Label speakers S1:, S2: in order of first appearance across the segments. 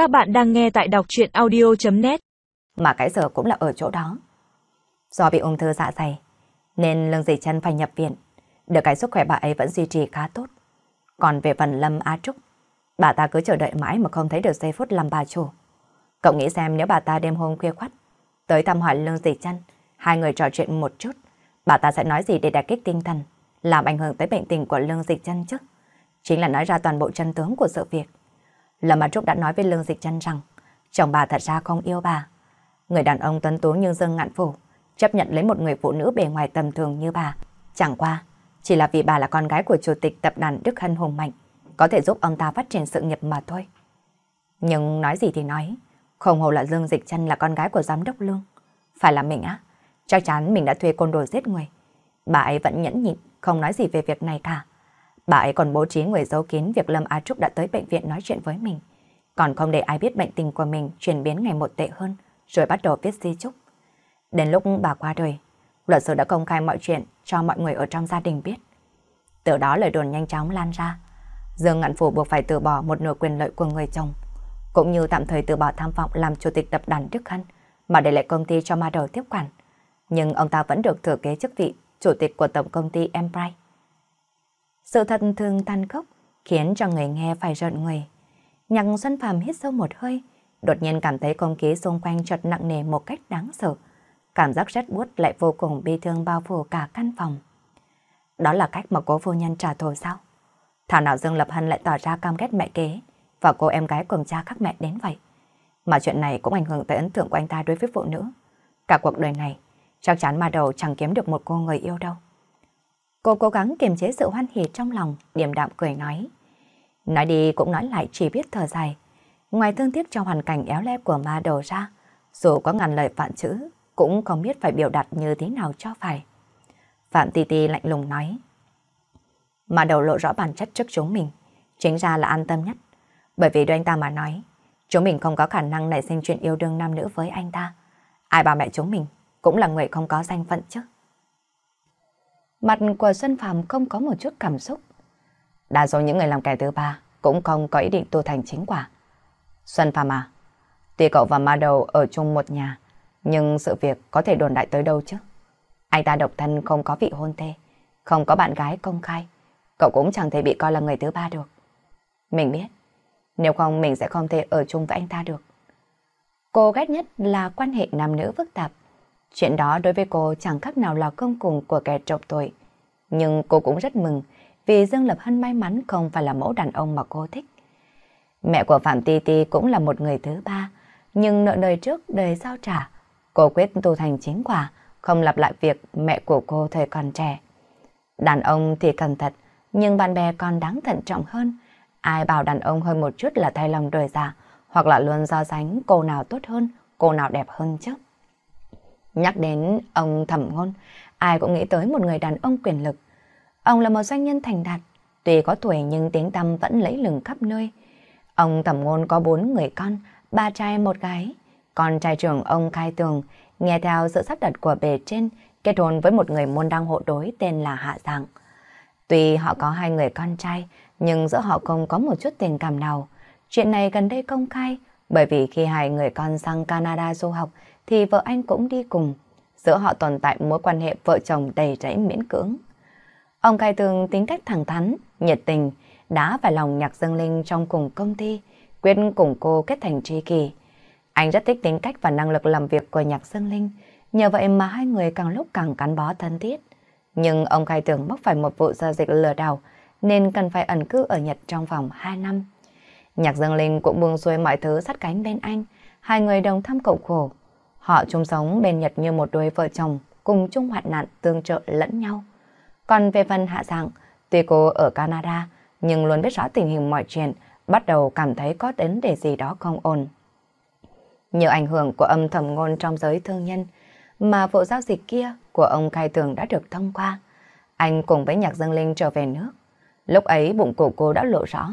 S1: Các bạn đang nghe tại đọc chuyện audio.net
S2: Mà cái giờ cũng là ở chỗ đó. Do bị ung thư dạ dày, nên lương dì chân phải nhập viện. Được cái sức khỏe bà ấy vẫn duy trì khá tốt. Còn về phần Lâm Á Trúc, bà ta cứ chờ đợi mãi mà không thấy được giây phút làm bà chủ. Cậu nghĩ xem nếu bà ta đêm hôm khuya khoắt, tới thăm hỏi lương dì chân, hai người trò chuyện một chút, bà ta sẽ nói gì để đả kích tinh thần, làm ảnh hưởng tới bệnh tình của lương dịch chân chứ? Chính là nói ra toàn bộ chân tướng của sự việc. Lâm Á Trúc đã nói với lương dịch chân rằng, chồng bà thật ra không yêu bà. Người đàn ông tuấn tú như dương ngạn phủ, chấp nhận lấy một người phụ nữ bề ngoài tầm thường như bà. Chẳng qua, chỉ là vì bà là con gái của chủ tịch tập đoàn Đức Hân Hùng Mạnh, có thể giúp ông ta phát triển sự nghiệp mà thôi. Nhưng nói gì thì nói, không hồ là Dương Dịch chân là con gái của giám đốc Lương. Phải là mình á, chắc chắn mình đã thuê côn đồ giết người. Bà ấy vẫn nhẫn nhịn, không nói gì về việc này cả. Bà ấy còn bố trí người giấu kín việc Lâm Á Trúc đã tới bệnh viện nói chuyện với mình. Còn không để ai biết bệnh tình của mình chuyển biến ngày một tệ hơn, rồi bắt đầu viết di chúc. Đến lúc bà qua đời, luật sư đã công khai mọi chuyện cho mọi người ở trong gia đình biết. Từ đó lời đồn nhanh chóng lan ra. Dương Ngạn Phủ buộc phải từ bỏ một nửa quyền lợi của người chồng, cũng như tạm thời từ bỏ tham vọng làm chủ tịch tập đoàn Đức Hân, mà để lại công ty cho ma đầu tiếp quản. Nhưng ông ta vẫn được thừa kế chức vị chủ tịch của tổng công ty Empire. Sự thật thường tàn khốc khiến cho người nghe phải rợn người. Nhạc Xuân Phạm hít sâu một hơi, đột nhiên cảm thấy không khí xung quanh chợt nặng nề một cách đáng sợ. Cảm giác rét buốt lại vô cùng bi thương bao phủ cả căn phòng. Đó là cách mà cố vô nhân trả thù sao? Thảo nào Dương Lập Hân lại tỏ ra cam ghét mẹ kế và cô em gái cùng cha khác mẹ đến vậy. Mà chuyện này cũng ảnh hưởng tới ấn tượng của anh ta đối với phụ nữ. Cả cuộc đời này, chắc chắn mà đầu chẳng kiếm được một cô người yêu đâu. Cô cố gắng kiềm chế sự hoan hỉ trong lòng, điềm đạm cười nói. Nói đi cũng nói lại chỉ biết thở dài. Ngoài thương tiếc cho hoàn cảnh éo le của ma đầu ra, dù có ngàn lời vạn chữ, cũng không biết phải biểu đạt như thế nào cho phải. Phạm Ti Ti lạnh lùng nói. Ma đầu lộ rõ bản chất trước chúng mình, chính ra là an tâm nhất. Bởi vì đối anh ta mà nói, chúng mình không có khả năng nảy sinh chuyện yêu đương nam nữ với anh ta. Ai bảo mẹ chúng mình cũng là người không có danh phận chứ. Mặt của Xuân Phạm không có một chút cảm xúc. Đa số những người làm kẻ thứ ba cũng không có ý định tu thành chính quả. Xuân Phạm à, tuy cậu và ma đầu ở chung một nhà, nhưng sự việc có thể đồn đại tới đâu chứ? Anh ta độc thân không có vị hôn thê, không có bạn gái công khai, cậu cũng chẳng thể bị coi là người thứ ba được. Mình biết, nếu không mình sẽ không thể ở chung với anh ta được. Cô ghét nhất là quan hệ nam nữ phức tạp. Chuyện đó đối với cô chẳng khác nào là công cùng của kẻ trộm tội. Nhưng cô cũng rất mừng vì Dương Lập Hân may mắn không phải là mẫu đàn ông mà cô thích. Mẹ của Phạm Ti Ti cũng là một người thứ ba, nhưng nợ đời trước đời sau trả. Cô quyết tu thành chính quả, không lặp lại việc mẹ của cô thời còn trẻ. Đàn ông thì cần thật, nhưng bạn bè còn đáng thận trọng hơn. Ai bảo đàn ông hơn một chút là thay lòng đời già, dạ, hoặc là luôn so sánh cô nào tốt hơn, cô nào đẹp hơn chứ. Nhắc đến ông thẩm ngôn, ai cũng nghĩ tới một người đàn ông quyền lực. Ông là một doanh nhân thành đạt, tuy có tuổi nhưng tiếng tăm vẫn lấy lừng khắp nơi. Ông thẩm ngôn có bốn người con, ba trai một gái. Con trai trưởng ông khai tường, nghe theo sự sắp đặt của bề trên, kết hôn với một người môn đăng hộ đối tên là Hạ Giang. Tuy họ có hai người con trai, nhưng giữa họ không có một chút tình cảm nào. Chuyện này gần đây công khai, bởi vì khi hai người con sang Canada du học thì vợ anh cũng đi cùng. Giữa họ tồn tại mối quan hệ vợ chồng đầy rẫy miễn cưỡng. Ông Khai Tường tính cách thẳng thắn, nhiệt tình, đã phải lòng nhạc dương linh trong cùng công ty, quyết cùng cô kết thành tri kỳ. Anh rất thích tính cách và năng lực làm việc của nhạc dương linh, nhờ vậy mà hai người càng lúc càng gắn bó thân thiết. Nhưng ông Khai Tường mắc phải một vụ giao dịch lừa đảo, nên cần phải ẩn cư ở Nhật trong vòng 2 năm. Nhạc Dương Linh cũng buông xuôi mọi thứ sát cánh bên anh, hai người đồng thăm cộng khổ. Họ chung sống bên Nhật như một đôi vợ chồng, cùng chung hoạn nạn tương trợ lẫn nhau. Còn về phần Hạ Dạng, tuy cô ở Canada, nhưng luôn biết rõ tình hình mọi chuyện, bắt đầu cảm thấy có đến để gì đó không ổn. nhờ ảnh hưởng của âm thầm ngôn trong giới thương nhân, mà vụ giao dịch kia của ông Khai Tường đã được thông qua. Anh cùng với Nhạc Dương Linh trở về nước. Lúc ấy bụng của cô đã lộ rõ.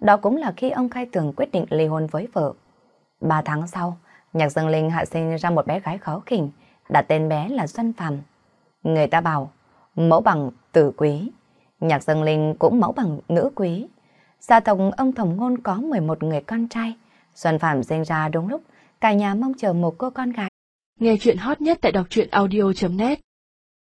S2: Đó cũng là khi ông Khai Tường quyết định ly hôn với vợ. Ba tháng sau, Nhạc Dương Linh hạ sinh ra một bé gái khó khỉnh, đặt tên bé là Xuân Phạm. Người ta bảo, mẫu bằng tử quý. Nhạc Dương Linh cũng mẫu bằng nữ quý. Gia tộc ông Thổng Ngôn có 11 người con trai, Xuân Phạm sinh ra đúng lúc, cả nhà mong chờ một cô con gái.
S3: Nghe chuyện hot nhất tại đọc truyện audio.net